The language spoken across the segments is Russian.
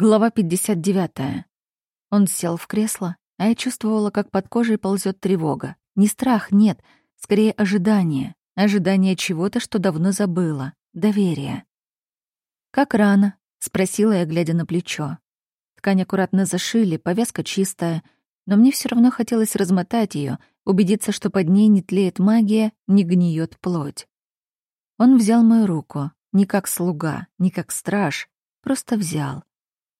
Глава 59. Он сел в кресло, а я чувствовала, как под кожей ползет тревога. Не страх, нет, скорее ожидание. Ожидание чего-то, что давно забыла. Доверие. «Как рано?» — спросила я, глядя на плечо. Ткань аккуратно зашили, повязка чистая, но мне все равно хотелось размотать ее, убедиться, что под ней не тлеет магия, не гниет плоть. Он взял мою руку, не как слуга, не как страж, просто взял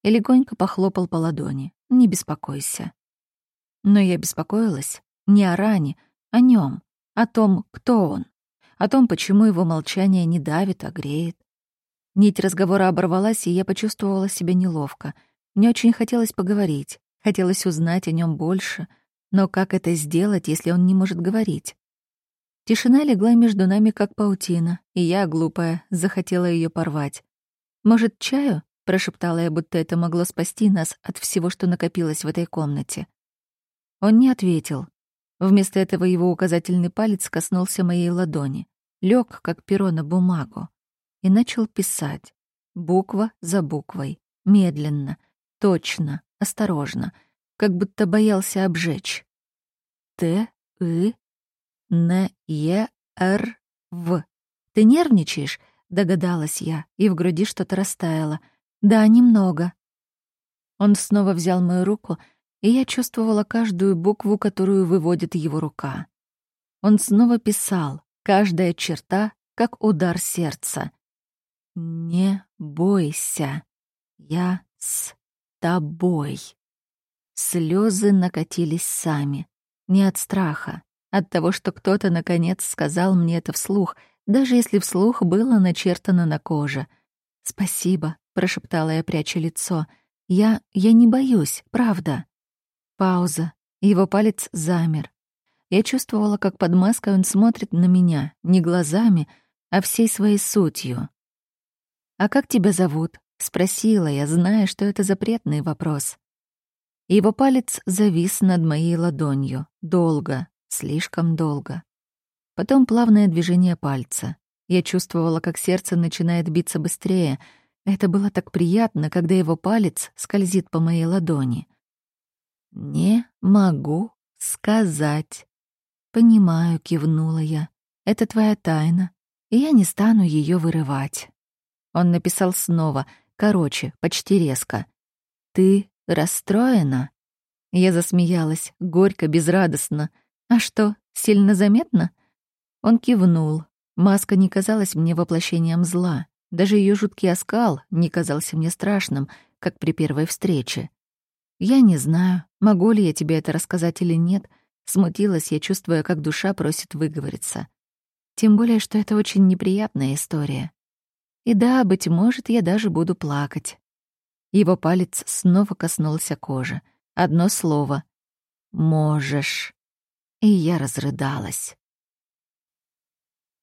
и легонько похлопал по ладони. «Не беспокойся». Но я беспокоилась не о ране, о нем, о том, кто он, о том, почему его молчание не давит, а греет. Нить разговора оборвалась, и я почувствовала себя неловко. Мне очень хотелось поговорить, хотелось узнать о нем больше, но как это сделать, если он не может говорить? Тишина легла между нами, как паутина, и я, глупая, захотела ее порвать. Может, чаю? Прошептала я, будто это могло спасти нас от всего, что накопилось в этой комнате. Он не ответил. Вместо этого его указательный палец коснулся моей ладони, лег, как перо на бумагу, и начал писать, буква за буквой, медленно, точно, осторожно, как будто боялся обжечь. Т, И, Н, Е, Р, В. Ты нервничаешь? Догадалась я, и в груди что-то растаяло — да, немного. Он снова взял мою руку, и я чувствовала каждую букву, которую выводит его рука. Он снова писал, каждая черта, как удар сердца. «Не бойся, я с тобой». Слезы накатились сами, не от страха, от того, что кто-то, наконец, сказал мне это вслух, даже если вслух было начертано на коже. «Спасибо, прошептала я, пряча лицо. «Я... я не боюсь, правда». Пауза. Его палец замер. Я чувствовала, как под маской он смотрит на меня, не глазами, а всей своей сутью. «А как тебя зовут?» — спросила я, зная, что это запретный вопрос. Его палец завис над моей ладонью. Долго, слишком долго. Потом плавное движение пальца. Я чувствовала, как сердце начинает биться быстрее — это было так приятно, когда его палец скользит по моей ладони. «Не могу сказать». «Понимаю», — кивнула я. «Это твоя тайна, и я не стану ее вырывать». Он написал снова, короче, почти резко. «Ты расстроена?» Я засмеялась, горько, безрадостно. «А что, сильно заметно?» Он кивнул. Маска не казалась мне воплощением зла. Даже ее жуткий оскал не казался мне страшным, как при первой встрече. Я не знаю, могу ли я тебе это рассказать или нет, смутилась я, чувствуя, как душа просит выговориться. Тем более, что это очень неприятная история. И да, быть может, я даже буду плакать. Его палец снова коснулся кожи. Одно слово. «Можешь». И я разрыдалась.